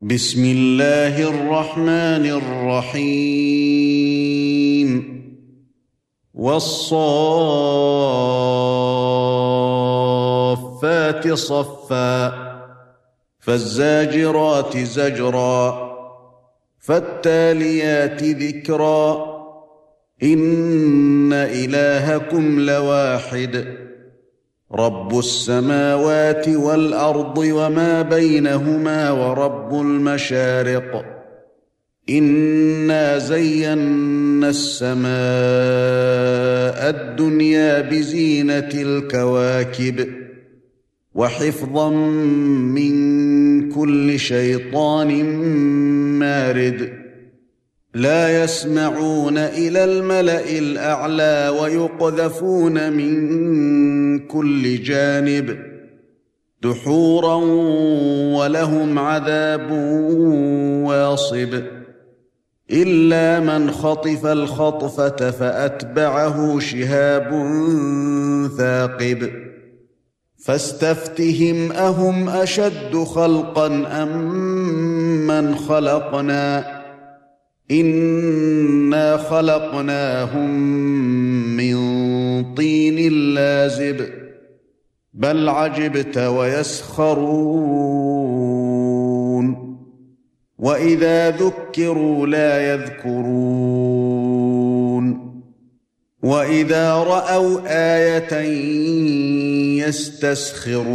بسم الله الرحمن الرحيم. والصافات صفا فالزاجرات زجرا فالتاليات ذكرا. إن إلهكم لواحد. رب السماوات والأرض وما بينهما ورب المشارق. إنا زينا السماء الدنيا بزينة الكواكب وحفظا من كل شيطان مارد. لا يسمعون إلى الملأ الأعلى ويقذفون من كل جانب دحورا ولهم عذاب واصب إلا من خطف الخطفة فأتبعه شهاب ثاقب فاستفتهم أهم أشد خلقا أم من خلقنا إنا خلقناهم من طين لازب بل عجبت ويسخرون. وإذا ذكروا لا يذكرون. وإذا رأوا آية يستسخرون.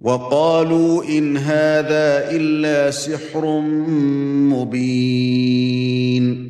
وقالوا إن هذا إلا سحر مبين.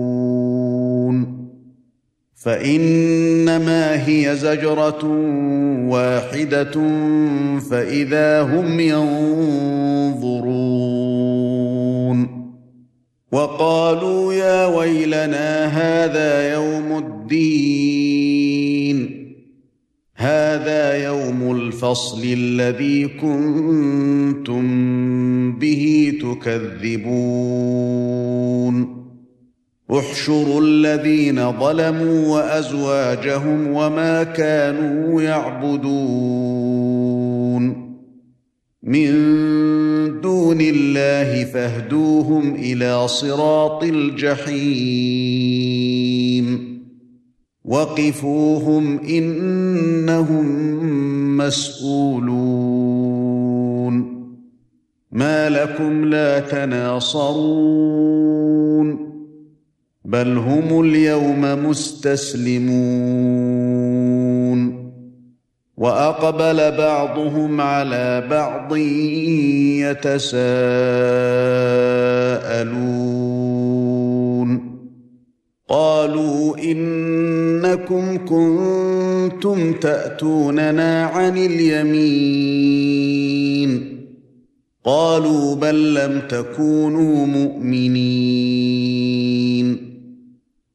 فإنما هي زجرة واحدة فإذا هم ينظرون وقالوا يا ويلنا هذا يوم الدين هذا يوم الفصل الذي كنتم به تكذبون احشروا الذين ظلموا وأزواجهم وما كانوا يعبدون. من دون الله فاهدوهم إلى صراط الجحيم. وقفوهم إنهم مسئولون ما لكم لا تناصرون. بل هم اليوم مستسلمون. وأقبل بعضهم على بعض يتساءلون. قالوا إنكم كنتم تأتوننا عن اليمين. قالوا بل لم تكونوا مؤمنين.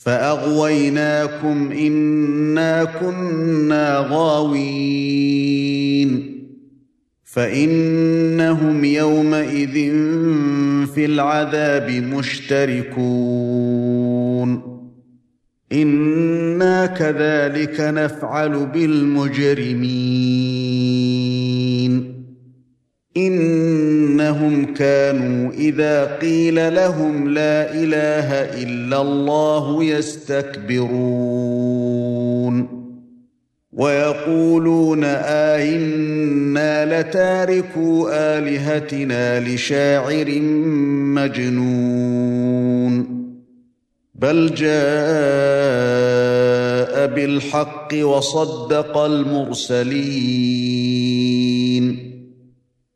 فاغويناكم انا كنا غاوين فانهم يومئذ في العذاب مشتركون أنا كذلك نفعل بالمجرمين إنهم كانوا إذا قيل لهم لا إله إلا الله يستكبرون. ويقولون آئنا لتاركو آلهتنا لشاعر مجنون. بل جاء بالحق وصدق المرسلين.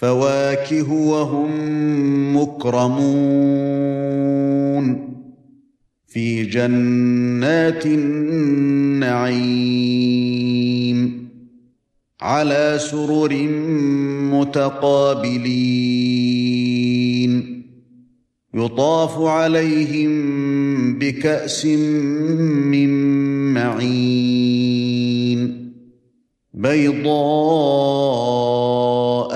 فواكه وهم مكرمون في جنات النعيم على سرر متقابلين يطاف عليهم بكأس من معين بيضاء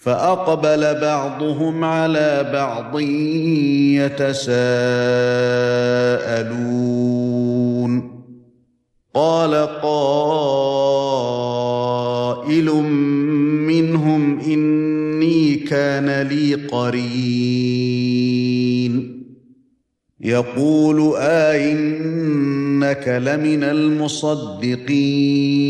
فأقبل بعضهم على بعض يتساءلون. قال قائل منهم إني كان لي قرين. يقول آئنك لمن المصدقين.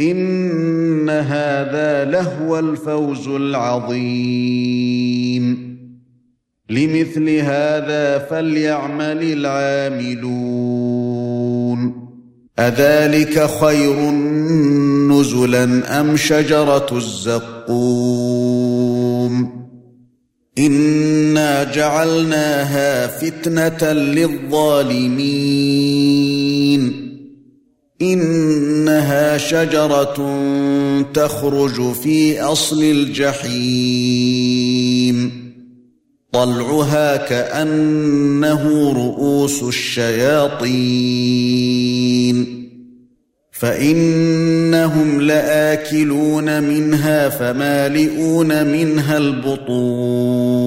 إن هذا لهو الفوز العظيم. لمثل هذا فليعمل العاملون. أذلك خير نزلا أم شجرة الزقوم؟ إنا جعلناها فتنة للظالمين. إنها شجرة تخرج في أصل الجحيم. طلعها كأنه رؤوس الشياطين. فإنهم لآكلون منها فمالئون منها البطون.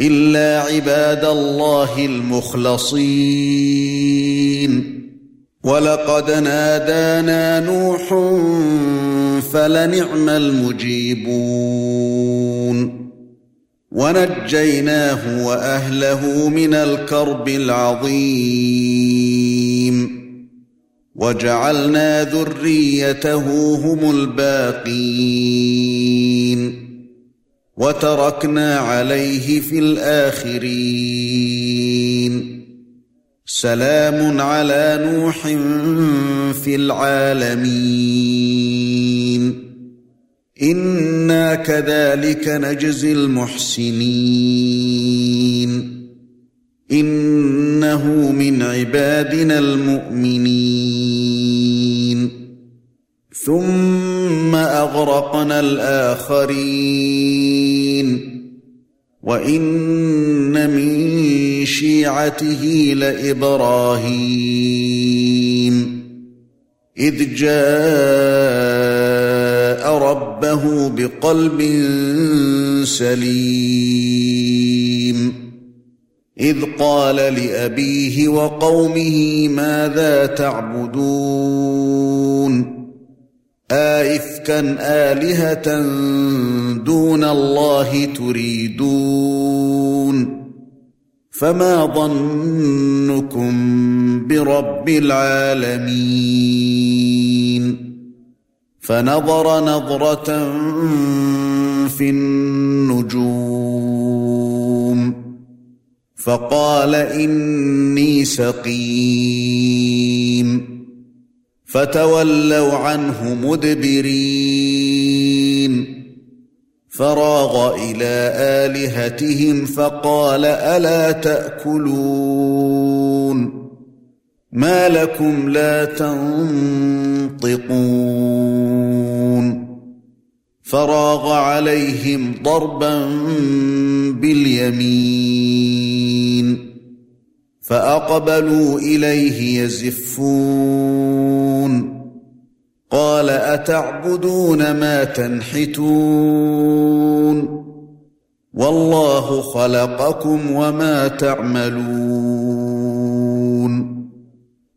إلا عباد الله المخلصين. ولقد نادانا نوح فلنعم المجيبون. ونجيناه وأهله من الكرب العظيم. وجعلنا ذريته هم الباقين. وتركنا عليه في الآخرين. سلام على نوح في العالمين. إنا كذلك نجزي المحسنين. إنه من عبادنا المؤمنين. ثم أغرقنا الآخرين. وإن من شيعته لإبراهيم. إذ جاء ربه بقلب سليم. إذ قال لأبيه وقومه ماذا تعبدون؟ آئفكا آلهة دون الله تريدون فما ظنكم برب العالمين فنظر نظرة في النجوم فقال إني سقيم فتولوا عنه مدبرين. فراغ إلى آلهتهم فقال ألا تأكلون؟ ما لكم لا تنطقون. فراغ عليهم ضربا باليمين. فأقبلوا إليه يزفون. قال أتعبدون ما تنحتون؟ والله خلقكم وما تعملون.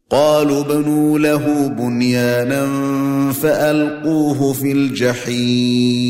قالوا بنوا له بنيانا فألقوه في الجحيم.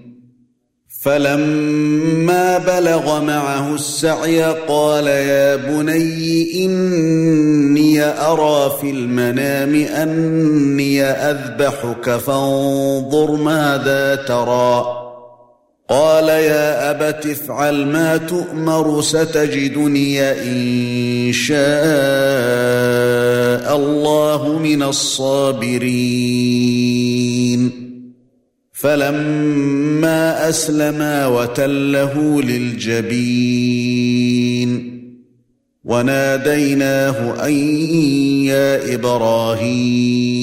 فلما بلغ معه السعي قال يا بني إني أرى في المنام أني أذبحك فانظر ماذا ترى. قال يا أبت افعل ما تؤمر ستجدني إن شاء الله من الصابرين. فلما أسلما وتله للجبين وناديناه أن يا إبراهيم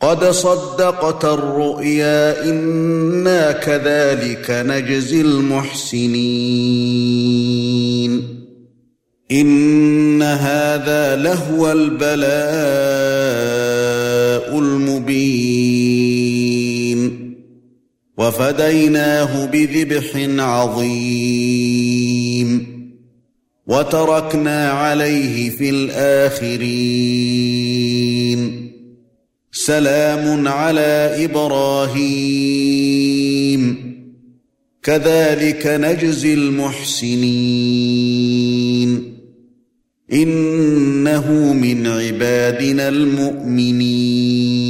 قد صدقت الرؤيا إنا كذلك نجزي المحسنين إن هذا لهو البلاء المبين وفديناه بذبح عظيم وتركنا عليه في الآخرين. سلام على إبراهيم. كذلك نجزي المحسنين. إنه من عبادنا المؤمنين.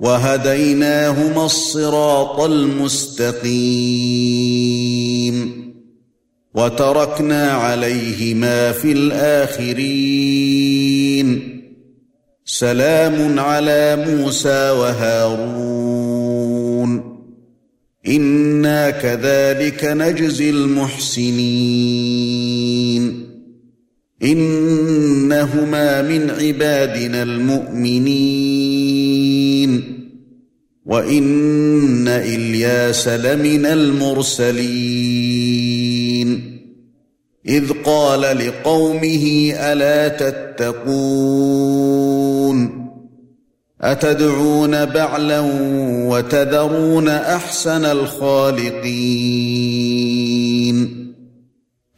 وهديناهما الصراط المستقيم وتركنا عليهما في الآخرين. سلام على موسى وهارون. إنا كذلك نجزي المحسنين. إنهما من عبادنا المؤمنين. وان الياس لمن المرسلين اذ قال لقومه الا تتقون اتدعون بعلا وتذرون احسن الخالقين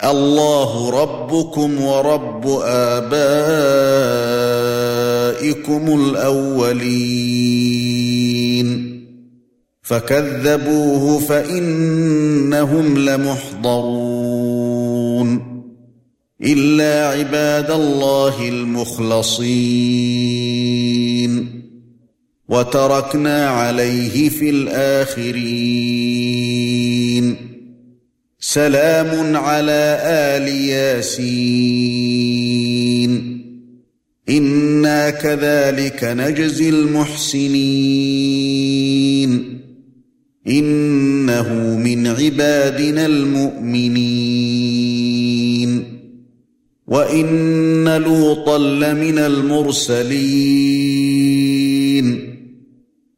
الله ربكم ورب آبائكم الأولين. فكذبوه فإنهم لمحضرون. إلا عباد الله المخلصين. وتركنا عليه في الآخرين. سلام على آل ياسين. إنا كذلك نجزي المحسنين. إنه من عبادنا المؤمنين. وإن لوطا لمن المرسلين.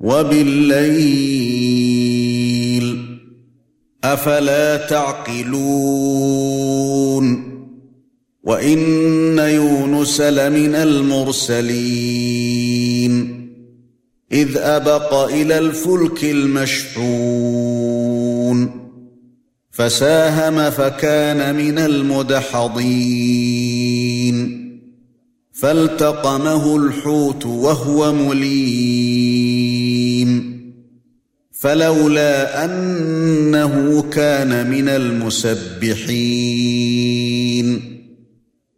وبالليل أفلا تعقلون وإن يونس لمن المرسلين إذ أبق إلى الفلك المشحون فساهم فكان من المدحضين فالتقمه الحوت وهو مليم فلولا أنه كان من المسبحين.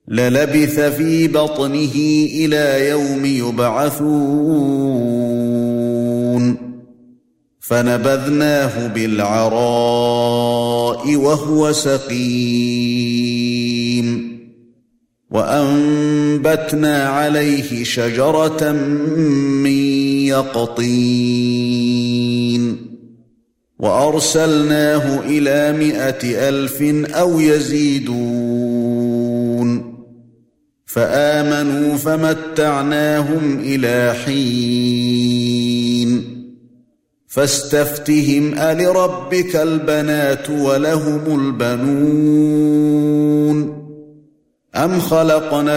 للبث في بطنه إلى يوم يبعثون. فنبذناه بالعراء وهو سقيم. وأنبتنا عليه شجرة من يقطين. وأرسلناه إلى مائه ألف أو يزيدون. فآمنوا فمتعناهم إلى حين. فاستفتهم ألربك البنات ولهم البنون. أم خلقنا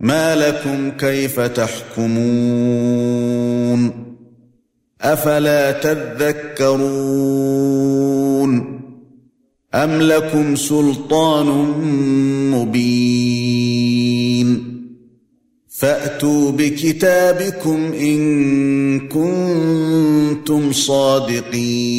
ما لكم كيف تحكمون أفلا تذكرون أم لكم سلطان مبين فأتوا بكتابكم إن كنتم صادقين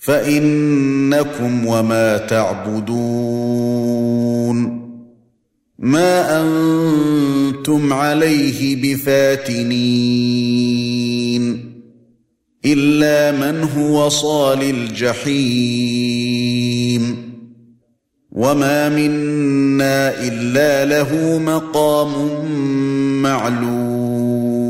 فَإِنَّكُمْ وَمَا تَعْبُدُونَ مَا أَنْتُمْ عَلَيْهِ بِفَاتِنِينَ إِلَّا مَنْ هُوَ صَالِ الْجَحِيمِ وَمَا مِنَّا إِلَّا لَهُ مَقَامٌ مَّعْلُومٌ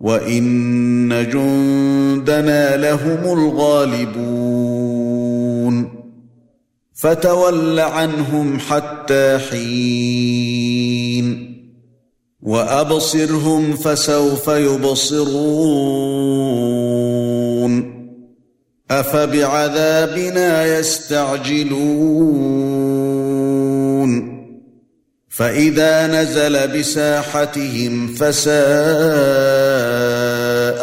وَإِنَّ جُندَنَا لَهُمُ الْغَالِبُونَ فَتَوَلَّ عَنْهُمْ حَتَّى حِينٍ وَأَبْصِرْهُمْ فَسَوْفَ يُبْصِرُونَ أَفَبِعَذَابِنَا يَسْتَعْجِلُونَ فَإِذَا نَزَلَ بِسَاحَتِهِمْ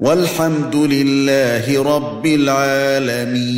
وَالْحَمْدُ لِلَّهِ رَبِّ الْعَالَمِينَ.